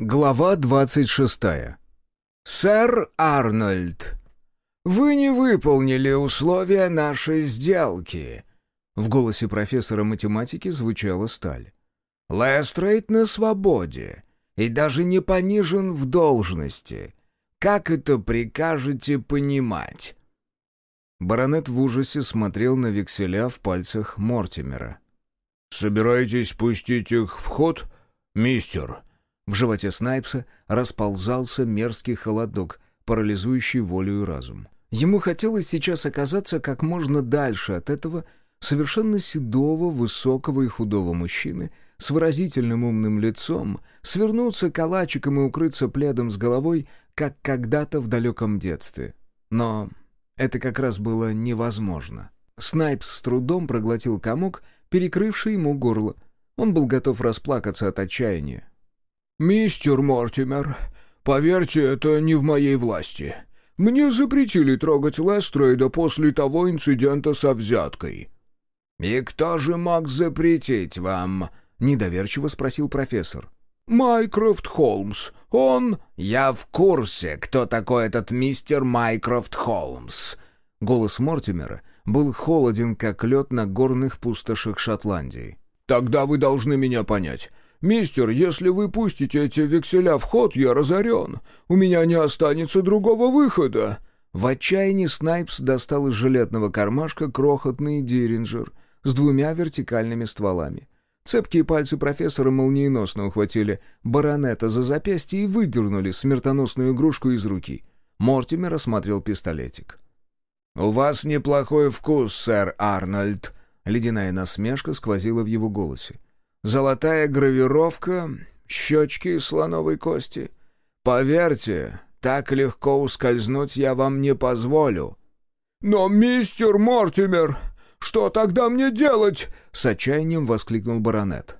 Глава двадцать шестая. «Сэр Арнольд, вы не выполнили условия нашей сделки». В голосе профессора математики звучала сталь. «Лестрейд на свободе и даже не понижен в должности. Как это прикажете понимать?» Баронет в ужасе смотрел на векселя в пальцах Мортимера. «Собираетесь пустить их в ход, мистер?» В животе Снайпса расползался мерзкий холодок, парализующий волю и разум. Ему хотелось сейчас оказаться как можно дальше от этого совершенно седого, высокого и худого мужчины с выразительным умным лицом, свернуться калачиком и укрыться пледом с головой, как когда-то в далеком детстве. Но это как раз было невозможно. Снайпс с трудом проглотил комок, перекрывший ему горло. Он был готов расплакаться от отчаяния. «Мистер Мортимер, поверьте, это не в моей власти. Мне запретили трогать Лестрейда после того инцидента со взяткой». «И кто же мог запретить вам?» — недоверчиво спросил профессор. «Майкрофт Холмс. Он...» «Я в курсе, кто такой этот мистер Майкрофт Холмс». Голос Мортимера был холоден, как лед на горных пустошах Шотландии. «Тогда вы должны меня понять. «Мистер, если вы пустите эти векселя в ход, я разорен. У меня не останется другого выхода». В отчаянии Снайпс достал из жилетного кармашка крохотный диринджер с двумя вертикальными стволами. Цепкие пальцы профессора молниеносно ухватили баронета за запястье и выдернули смертоносную игрушку из руки. Мортимер осмотрел пистолетик. «У вас неплохой вкус, сэр Арнольд», — ледяная насмешка сквозила в его голосе. Золотая гравировка, щечки слоновой кости. Поверьте, так легко ускользнуть я вам не позволю». «Но, мистер Мортимер, что тогда мне делать?» — с отчаянием воскликнул баронет.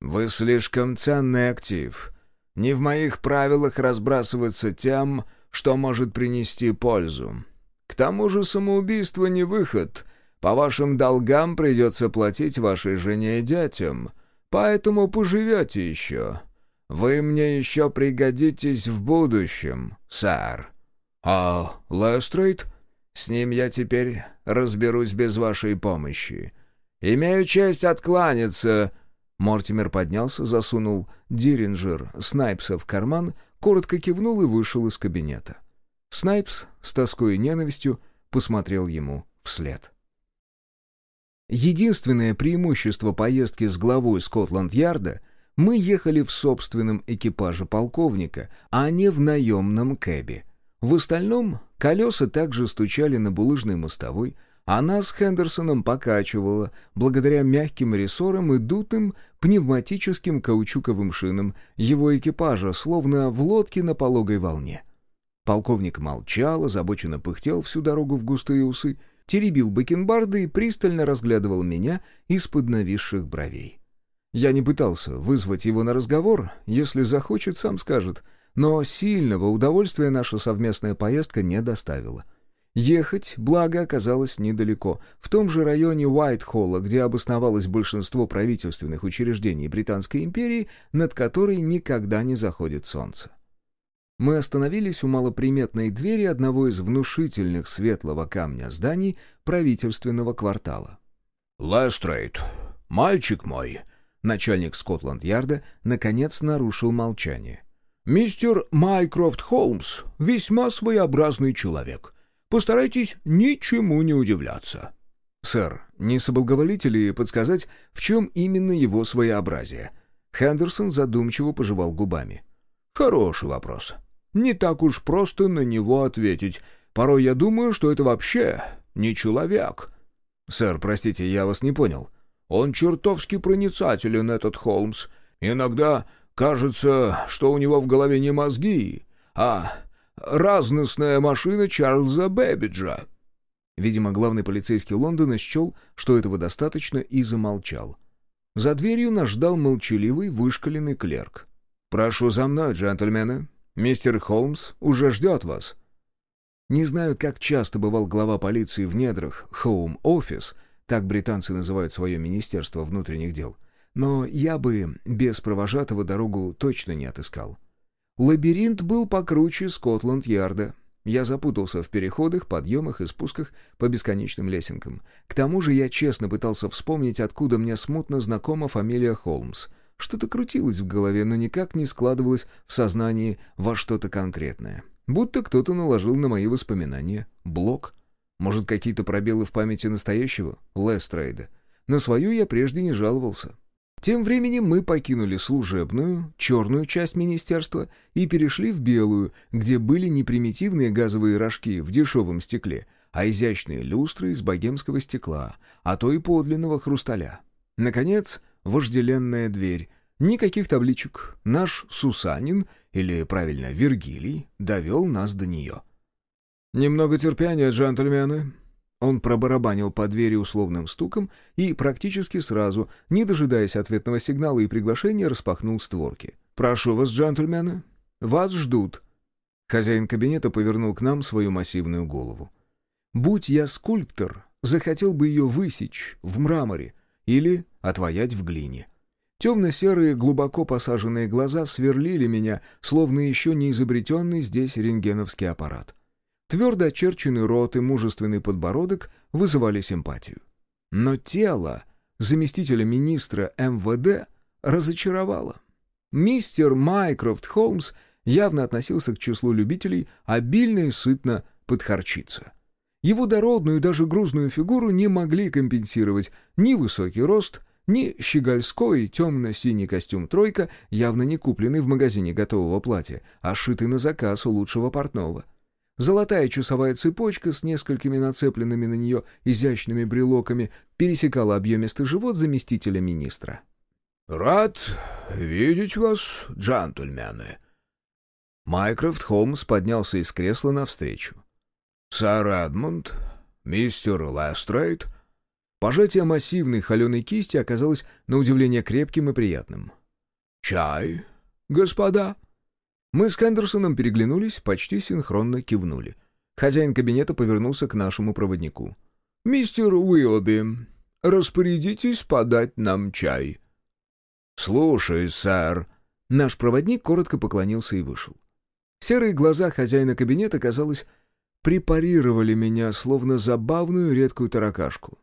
«Вы слишком ценный актив. Не в моих правилах разбрасываться тем, что может принести пользу. К тому же самоубийство не выход. По вашим долгам придется платить вашей жене и детям. Поэтому поживете еще. Вы мне еще пригодитесь в будущем, сэр. А Лестрейд? С ним я теперь разберусь без вашей помощи. Имею честь откланяться...» Мортимер поднялся, засунул Диринджер Снайпса в карман, коротко кивнул и вышел из кабинета. Снайпс с тоской и ненавистью посмотрел ему вслед. Единственное преимущество поездки с главой Скотланд-Ярда — мы ехали в собственном экипаже полковника, а не в наемном кэбе. В остальном колеса также стучали на булыжной мостовой, а нас Хендерсоном покачивало благодаря мягким рессорам и дутым пневматическим каучуковым шинам его экипажа, словно в лодке на пологой волне. Полковник молчал, озабоченно пыхтел всю дорогу в густые усы — теребил бакенбарды и пристально разглядывал меня из-под нависших бровей. Я не пытался вызвать его на разговор, если захочет, сам скажет, но сильного удовольствия наша совместная поездка не доставила. Ехать, благо, оказалось недалеко, в том же районе Уайтхолла, где обосновалось большинство правительственных учреждений Британской империи, над которой никогда не заходит солнце. Мы остановились у малоприметной двери одного из внушительных светлого камня зданий правительственного квартала. «Лестрейд, мальчик мой!» Начальник Скотланд-Ярда наконец нарушил молчание. «Мистер Майкрофт Холмс весьма своеобразный человек. Постарайтесь ничему не удивляться». «Сэр, не соблаговолите ли подсказать, в чем именно его своеобразие?» Хендерсон задумчиво пожевал губами. «Хороший вопрос. Не так уж просто на него ответить. Порой я думаю, что это вообще не человек. Сэр, простите, я вас не понял. Он чертовски проницателен, этот Холмс. Иногда кажется, что у него в голове не мозги, а разносная машина Чарльза Бэбиджа. Видимо, главный полицейский Лондона счел, что этого достаточно, и замолчал. За дверью нас ждал молчаливый, вышкаленный клерк. «Прошу за мной, джентльмены», Мистер Холмс уже ждет вас». Не знаю, как часто бывал глава полиции в недрах Office, так британцы называют свое Министерство внутренних дел. но я бы без провожатого дорогу точно не отыскал. Лабиринт был покруче Скотланд-Ярда. Я запутался в переходах, подъемах и спусках по бесконечным лесенкам. К тому же я честно пытался вспомнить, откуда мне смутно знакома фамилия Холмс. Что-то крутилось в голове, но никак не складывалось в сознании во что-то конкретное. Будто кто-то наложил на мои воспоминания блок. Может, какие-то пробелы в памяти настоящего Лестрейда. На свою я прежде не жаловался. Тем временем мы покинули служебную, черную часть министерства и перешли в белую, где были не примитивные газовые рожки в дешевом стекле, а изящные люстры из богемского стекла, а то и подлинного хрусталя. Наконец, вожделенная дверь. Никаких табличек. Наш Сусанин, или, правильно, Вергилий, довел нас до нее. «Немного терпения, джентльмены», он пробарабанил по двери условным стуком и практически сразу, не дожидаясь ответного сигнала и приглашения, распахнул створки. «Прошу вас, джентльмены. Вас ждут». Хозяин кабинета повернул к нам свою массивную голову. «Будь я скульптор, захотел бы ее высечь в мраморе или отвоять в глине». Темно-серые, глубоко посаженные глаза сверлили меня, словно еще не изобретенный здесь рентгеновский аппарат. Твердо очерченный рот и мужественный подбородок вызывали симпатию. Но тело заместителя министра МВД разочаровало. Мистер Майкрофт Холмс явно относился к числу любителей обильно и сытно подхарчиться. Его дородную даже грузную фигуру не могли компенсировать ни высокий рост, ни щегольской темно-синий костюм «тройка», явно не купленный в магазине готового платья, а сшитый на заказ у лучшего портного — Золотая часовая цепочка с несколькими нацепленными на нее изящными брелоками пересекала объемистый живот заместителя министра. «Рад видеть вас, джентльмены!» Майкрофт Холмс поднялся из кресла навстречу. «Сэр Эдмунд, мистер Лестрейд». Пожатие массивной холеной кисти оказалось на удивление крепким и приятным. «Чай, господа?» Мы с Хендерсоном переглянулись, почти синхронно кивнули. Хозяин кабинета повернулся к нашему проводнику. «Мистер Уиллоби, распорядитесь подать нам чай». «Слушай, сэр». Наш проводник коротко поклонился и вышел. Серые глаза хозяина кабинета, казалось, препарировали меня, словно забавную редкую таракашку.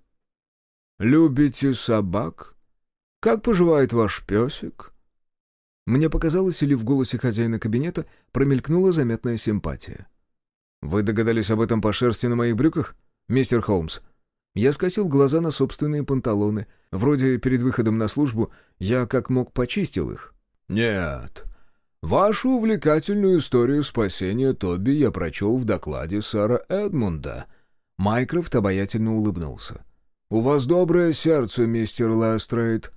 «Любите собак? Как поживает ваш песик?» Мне показалось, или в голосе хозяина кабинета промелькнула заметная симпатия. «Вы догадались об этом по шерсти на моих брюках, мистер Холмс?» Я скосил глаза на собственные панталоны. Вроде перед выходом на службу я как мог почистил их. «Нет. Вашу увлекательную историю спасения Тоби я прочел в докладе Сара Эдмунда». Майкрофт обаятельно улыбнулся. «У вас доброе сердце, мистер Лестрейд».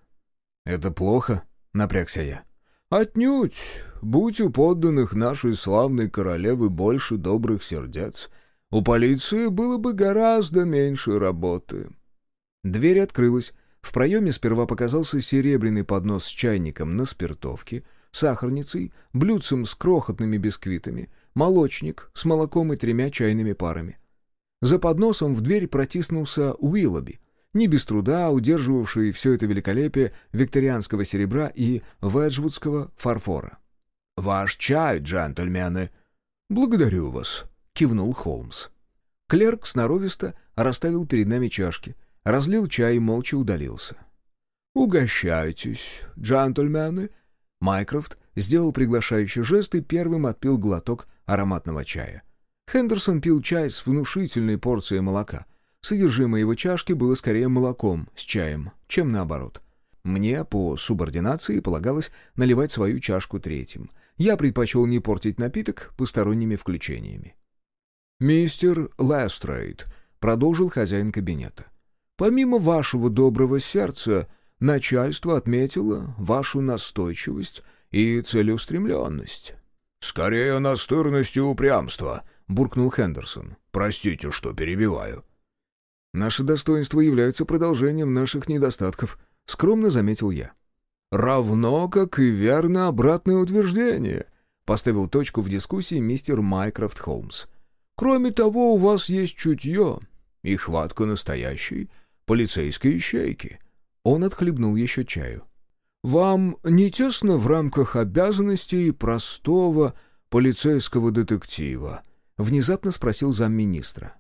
«Это плохо?» — напрягся я. Отнюдь, будь у подданных нашей славной королевы больше добрых сердец, у полиции было бы гораздо меньше работы. Дверь открылась. В проеме сперва показался серебряный поднос с чайником на спиртовке, сахарницей, блюдцем с крохотными бисквитами, молочник с молоком и тремя чайными парами. За подносом в дверь протиснулся Уиллоби — не без труда удерживавший все это великолепие викторианского серебра и веджвудского фарфора. «Ваш чай, джентльмены!» «Благодарю вас», — кивнул Холмс. Клерк сноровисто расставил перед нами чашки, разлил чай и молча удалился. «Угощайтесь, джентльмены!» Майкрофт сделал приглашающий жест и первым отпил глоток ароматного чая. Хендерсон пил чай с внушительной порцией молока, Содержимое его чашки было скорее молоком с чаем, чем наоборот. Мне по субординации полагалось наливать свою чашку третьим. Я предпочел не портить напиток посторонними включениями. «Мистер Лестрейд», — продолжил хозяин кабинета, — «помимо вашего доброго сердца, начальство отметило вашу настойчивость и целеустремленность». «Скорее настырность и упрямство», — буркнул Хендерсон. «Простите, что перебиваю». Наши достоинства являются продолжением наших недостатков», — скромно заметил я. «Равно, как и верно обратное утверждение», — поставил точку в дискуссии мистер Майкрофт Холмс. «Кроме того, у вас есть чутье и хватка настоящей полицейской ищейки». Он отхлебнул еще чаю. вам не тесно в рамках обязанностей простого полицейского детектива?» — внезапно спросил замминистра.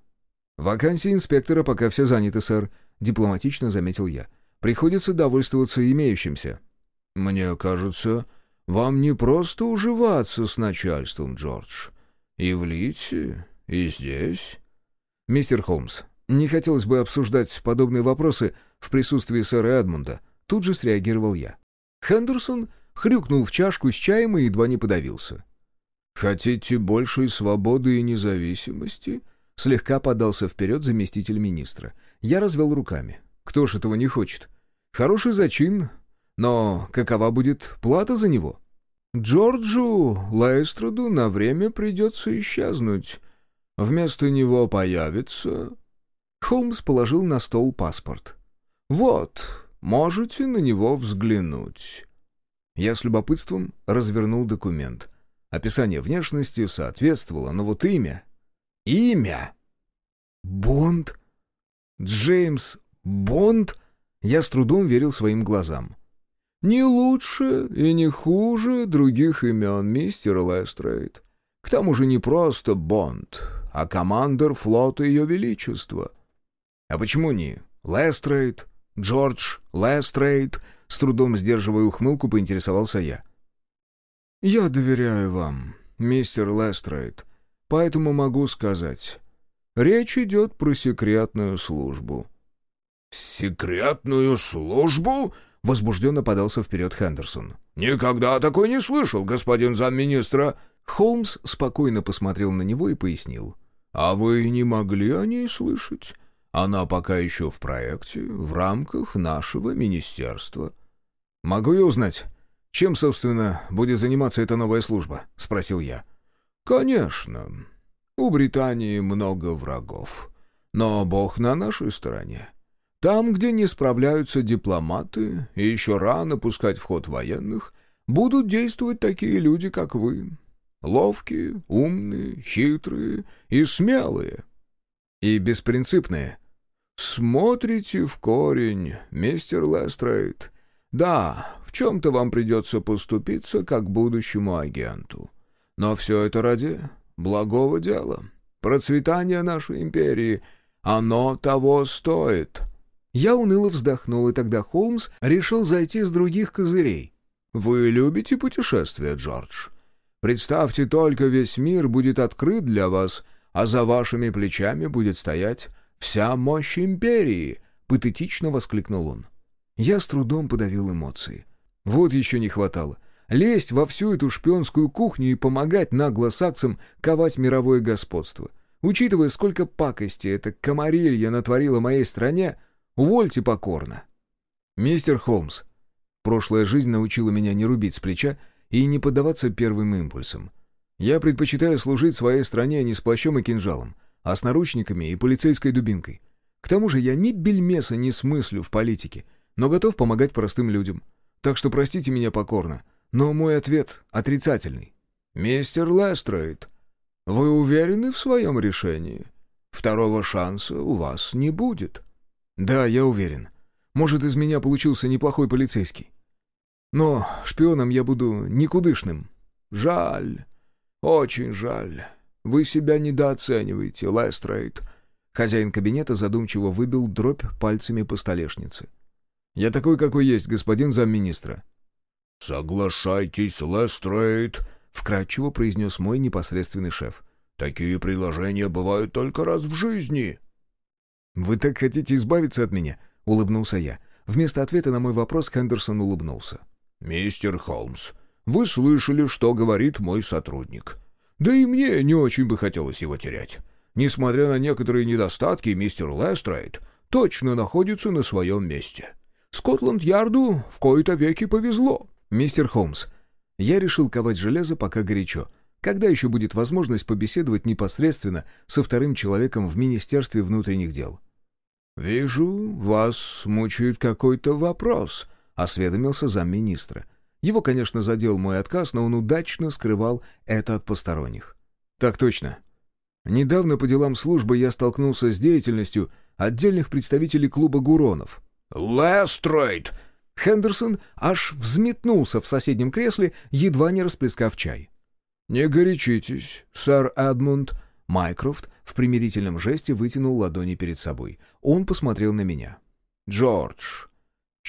«Вакансии инспектора пока все заняты, сэр», — дипломатично заметил я. «Приходится довольствоваться имеющимся». «Мне кажется, вам не просто уживаться с начальством, Джордж. И в Литсе, и здесь». «Мистер Холмс, не хотелось бы обсуждать подобные вопросы в присутствии сэра Эдмунда», — тут же среагировал я. Хендерсон хрюкнул в чашку с чаем и едва не подавился. «Хотите большей свободы и независимости?» Слегка подался вперед заместитель министра. Я развел руками. «Кто ж этого не хочет? Хороший зачин, но какова будет плата за него?» «Джорджу Лейстраду на время придется исчезнуть. Вместо него появится...» Холмс положил на стол паспорт. «Вот, Можете на него взглянуть». Я с любопытством развернул документ. Описание внешности соответствовало, но вот имя... Имя! Бонд? Джеймс Бонд? Я с трудом верил своим глазам. «Не лучше и не хуже других имен, мистер Лестрейд. К тому же не просто Бонд, а командир флота Ее Величества». «А почему не Лестрейд, Джордж Лестрейд, с трудом сдерживая ухмылку, поинтересовался я. «Я доверяю вам, мистер Лестрейд, поэтому могу сказать. Речь идет про секретную службу». «Секретную службу?» — возбужденно подался вперед Хендерсон. «Никогда такой не слышал, господин замминистра». Холмс спокойно посмотрел на него и пояснил. «А вы не могли о ней слышать? Она пока еще в проекте, в рамках нашего министерства». «Могу я узнать, чем, собственно, будет заниматься эта новая служба?» — спросил я. «Конечно. У Британии много врагов. Но Бог на нашей стороне. Там, где не справляются дипломаты, и еще рано пускать в ход военных, будут действовать такие люди, как вы. Ловкие, умные, хитрые и смелые». «И беспринципные», «Смотрите в корень, мистер Лестрейд. Да, в чем-то вам придется поступиться как будущему агенту. Но все это ради благого дела. Процветание нашей империи, оно того стоит». Я уныло вздохнул, и тогда Холмс решил зайти с других козырей. «Вы любите путешествия, Джордж? Представьте только, весь мир будет открыт для вас, а за вашими плечами будет стоять Вся мощь империи!» — патетично воскликнул он. Я с трудом подавил эмоции. Вот еще не хватало. Лезть во всю эту шпионскую кухню и помогать наглосаксам ковать мировое господство. Учитывая, сколько пакости эта комарилья натворила моей стране, увольте покорно. Мистер Холмс, прошлая жизнь научила меня не рубить с плеча и не поддаваться первым импульсам. Я предпочитаю служить своей стране не с плащом и кинжалом, а с наручниками и полицейской дубинкой. К тому же я ни бельмеса не смыслю в политике, но готов помогать простым людям. Так что простите меня покорно, но мой ответ отрицательный. «Мистер Лестрейд, вы уверены в своем решении? Второго шанса у вас не будет». «Да, я уверен. Может, из меня получился неплохой полицейский. Но шпионом я буду никудышным». «Жаль, очень жаль». Вы себя недооцениваете, Лестрейд». Хозяин кабинета задумчиво выбил дробь пальцами по столешнице. «Я такой, какой есть, господин замминистра». «Соглашайтесь, Лестрейд», — вкратчиво произнес мой непосредственный шеф. «Такие предложения бывают только раз в жизни». «Вы так хотите избавиться от меня?» — улыбнулся я. Вместо ответа на мой вопрос Хендерсон улыбнулся. «Мистер Холмс, вы слышали, что говорит мой сотрудник. Да и мне не очень бы хотелось его терять. Несмотря на некоторые недостатки, мистер Лестрейд точно находится на своем месте. Скотланд-Ярду в кои-то веки повезло. Мистер Холмс, я решил ковать железо пока горячо. Когда еще будет возможность побеседовать непосредственно со вторым человеком в Министерстве внутренних дел? «Вижу, вас мучает какой-то вопрос», — осведомился замминистра. Его, конечно, задел мой отказ, но он удачно скрывал это от посторонних. Так точно. Недавно по делам службы я столкнулся с деятельностью отдельных представителей клуба Гуронов. «Лестрейд!» Хендерсон аж взметнулся в соседнем кресле, едва не расплескав чай. «Не горячитесь, сэр Эдмунд», Майкрофт в примирительном жесте вытянул ладони перед собой. Он посмотрел на меня. «Джордж,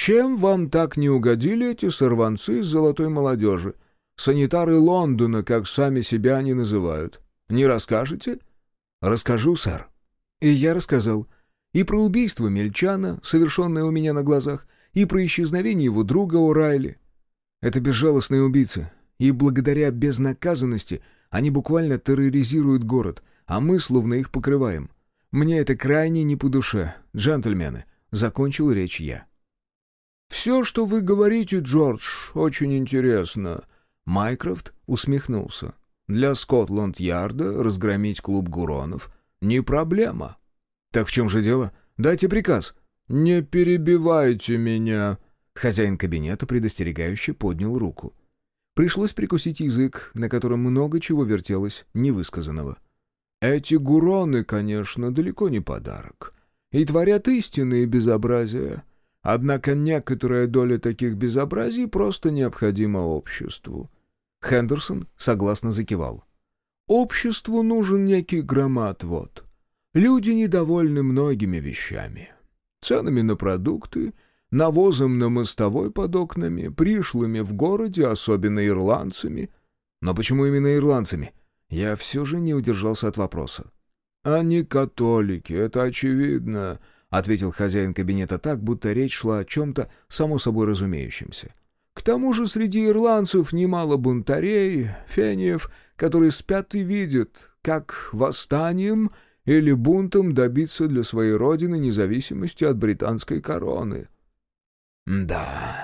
чем вам так не угодили эти сорванцы из золотой молодежи? Санитары Лондона, как сами себя они называют. Не расскажете?» «Расскажу, сэр». И я рассказал. И про убийство Мельчана, совершенное у меня на глазах, и про исчезновение его друга О'Райли. Это безжалостные убийцы, и благодаря безнаказанности они буквально терроризируют город, а мы словно их покрываем. Мне это крайне не по душе, джентльмены», — закончил речь я. «Все, что вы говорите, Джордж, очень интересно», — Майкрофт усмехнулся. «Для Скотланд-Ярда разгромить клуб Гуронов — не проблема». «Так в чем же дело? Дайте приказ». «Не перебивайте меня», — хозяин кабинета предостерегающе поднял руку. Пришлось прикусить язык, на котором много чего вертелось невысказанного. Эти гуроны, конечно, далеко не подарок. И творят истинные безобразия. Однако некоторая доля таких безобразий просто необходима обществу. Хендерсон согласно закивал. Обществу нужен некий громоотвод. Люди недовольны многими вещами. Ценами на продукты, навозом на мостовой под окнами, пришлыми в городе, особенно ирландцами. Но почему именно ирландцами? Я все же не удержался от вопроса. «Они католики, это очевидно», — ответил хозяин кабинета так, будто речь шла о чем-то само собой разумеющемся. «К тому же среди ирландцев немало бунтарей, фениев, которые спят и видят, как восстанием или бунтом добиться для своей родины независимости от британской короны». «Да,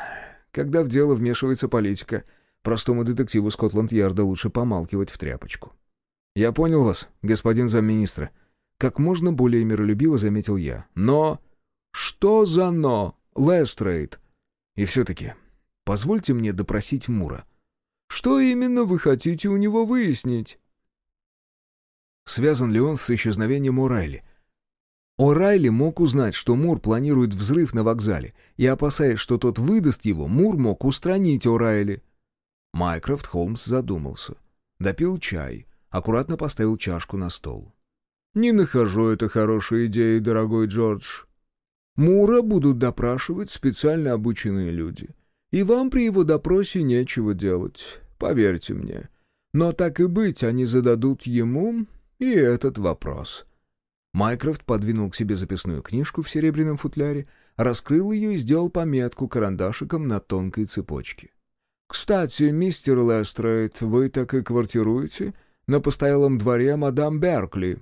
когда в дело вмешивается политика», Простому детективу Скотланд-Ярда лучше помалкивать в тряпочку. «Я понял вас, господин замминистра». Как можно более миролюбиво заметил я. «Но...» «Что за «но», Лестрейд?» «И все-таки, позвольте мне допросить Мура». «Что именно вы хотите у него выяснить?» Связан ли он с исчезновением О'Райли? О'Райли мог узнать, что Мур планирует взрыв на вокзале, и, опасаясь, что тот выдаст его, Мур мог устранить О'Райли. Майкрофт Холмс задумался. Допил чай, аккуратно поставил чашку на стол. «Не нахожу это хорошей идеей, дорогой Джордж. Мура будут допрашивать специально обученные люди. И вам при его допросе нечего делать, поверьте мне. Но так и быть, они зададут ему и этот вопрос». Майкрофт подвинул к себе записную книжку в серебряном футляре, раскрыл ее и сделал пометку карандашиком на тонкой цепочке. «Кстати, мистер Лестрейд, вы так и квартируете на постоялом дворе мадам Беркли?»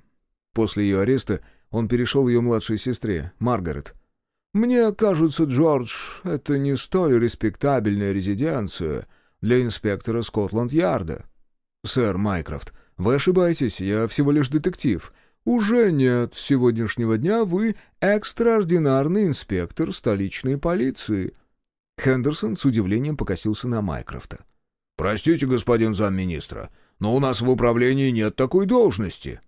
После ее ареста он перешел ее младшей сестре, Маргарет. «Мне кажется, Джордж, это не столь респектабельная резиденция для инспектора Скотланд-Ярда». «Сэр Майкрофт, вы ошибаетесь, я всего лишь детектив». «Уже нет. С сегодняшнего дня вы экстраординарный инспектор столичной полиции». Хендерсон с удивлением покосился на Майкрофта. «Простите, господин замминистра, но у нас в управлении нет такой должности».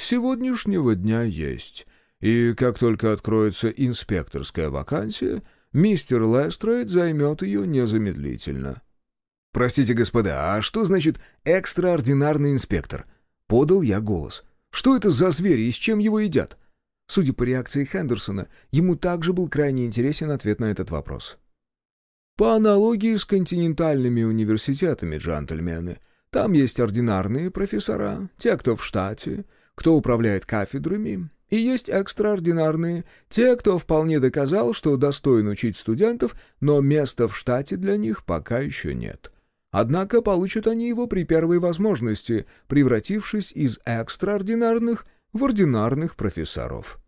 «С сегодняшнего дня есть. И как только откроется инспекторская вакансия, мистер Лестрейд займет ее незамедлительно». «Простите, господа, а что значит экстраординарный инспектор?» Подал я голос. «Что это за звери и с чем его едят?» Судя по реакции Хендерсона, ему также был крайне интересен ответ на этот вопрос. По аналогии с континентальными университетами, джентльмены. Там есть ординарные профессора, те, кто в штате, кто управляет кафедрами, и есть экстраординарные, те, кто вполне доказал, что достоин учить студентов, но места в штате для них пока еще нет. Однако получат они его при первой возможности, превратившись из экстраординарных в ординарных профессоров.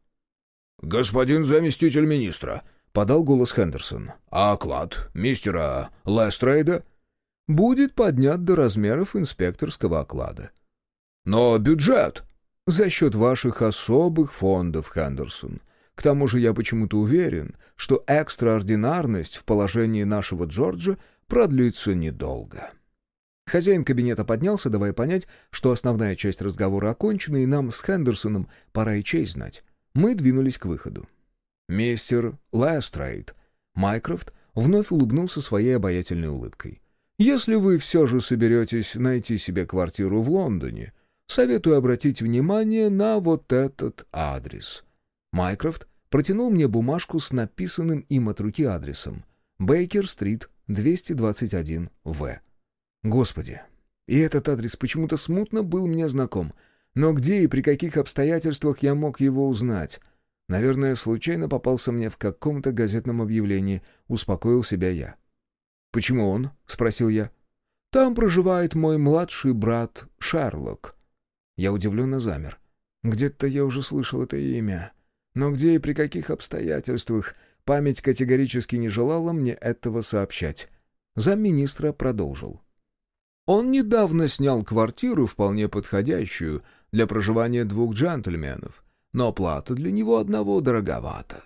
«Господин заместитель министра», — подал голос Хендерсон. «А оклад мистера Лестрейда?» «Будет поднят до размеров инспекторского оклада». «Но бюджет?» «За счет ваших особых фондов, Хендерсон. К тому же я почему-то уверен, что экстраординарность в положении нашего Джорджа продлится недолго». Хозяин кабинета поднялся, давая понять, что основная часть разговора окончена, и нам с Хендерсоном пора и честь знать. Мы двинулись к выходу. «Мистер Лестрейд». Майкрофт вновь улыбнулся своей обаятельной улыбкой. «Если вы все же соберетесь найти себе квартиру в Лондоне, советую обратить внимание на вот этот адрес». Майкрофт протянул мне бумажку с написанным им от руки адресом. Бейкер-стрит, 221-В. Господи, и этот адрес почему-то смутно был мне знаком. Но где и при каких обстоятельствах я мог его узнать? Наверное, случайно попался мне в каком-то газетном объявлении, успокоил себя я. «Почему он?» — спросил я. «Там проживает мой младший брат Шерлок». Я удивленно замер. Где-то я уже слышал это имя. Но где и при каких обстоятельствах память категорически не желала мне этого сообщать. Замминистра продолжил. Он недавно снял квартиру, вполне подходящую для проживания двух джентльменов, но плата для него одного дороговата.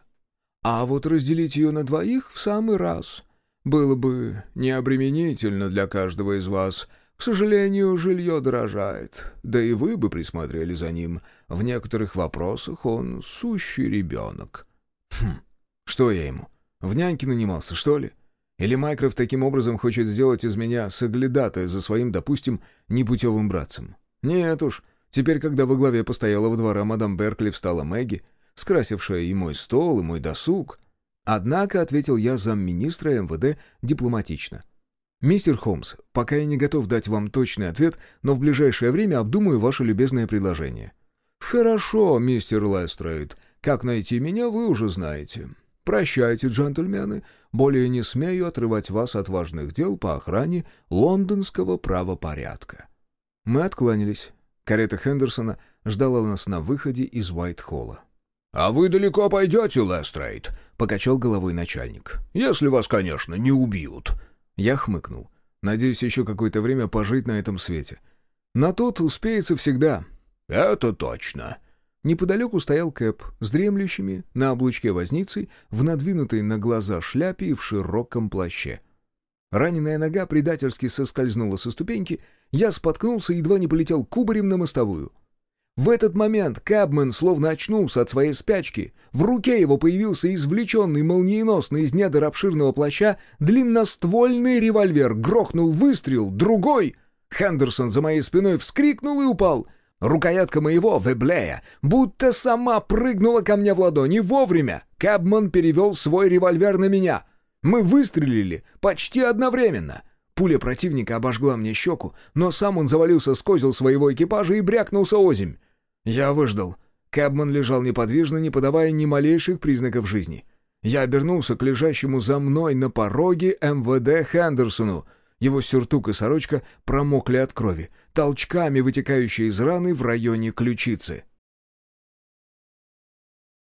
А вот разделить ее на двоих в самый раз было бы необременительно для каждого из вас. К сожалению, жилье дорожает, да и вы бы присмотрели за ним. В некоторых вопросах он сущий ребенок. Хм, что я ему? В няньке нанимался, что ли? Или Майкрофт таким образом хочет сделать из меня соглядатая за своим, допустим, непутевым братцем? Нет уж, теперь, когда во главе постоялого двора мадам Беркли встала Мэгги, скрасившая и мой стол, и мой досуг. Однако, ответил я замминистра МВД дипломатично. «Мистер Холмс, пока я не готов дать вам точный ответ, но в ближайшее время обдумаю ваше любезное предложение». «Хорошо, мистер Лестрейд. Как найти меня, вы уже знаете. Прощайте, джентльмены. Более не смею отрывать вас от важных дел по охране лондонского правопорядка». Мы откланялись. Карета Хендерсона ждала нас на выходе из Уайт-Холла. «А вы далеко пойдете, Лестрейд?» — покачал головой начальник. «Если вас, конечно, не убьют». Я хмыкнул. Надеюсь, еще какое-то время пожить на этом свете. На тот успеется всегда. «Это точно», Неподалеку стоял Кэп с дремлющими на облучке возницей, в надвинутой на глаза шляпе и в широком плаще. Раненая нога предательски соскользнула со ступеньки, я споткнулся и едва не полетел кубарем на мостовую. В этот момент Кэбмен словно очнулся от своей спячки. В руке его появился извлеченный молниеносно из недр обширного плаща длинноствольный револьвер. Грохнул выстрел, другой... Хендерсон за моей спиной вскрикнул и упал. Рукоятка моего веблея будто сама прыгнула ко мне в ладони вовремя. Кэбман перевел свой револьвер на меня. Мы выстрелили почти одновременно. Пуля противника обожгла мне щеку, но сам он завалился с козел своего экипажа и брякнулся озимь. Я выждал. Кэбман лежал неподвижно, не подавая ни малейших признаков жизни. Я обернулся к лежащему за мной на пороге МВД Хендерсону — его сюртук и сорочка промокли от крови, толчками вытекающие из раны в районе ключицы.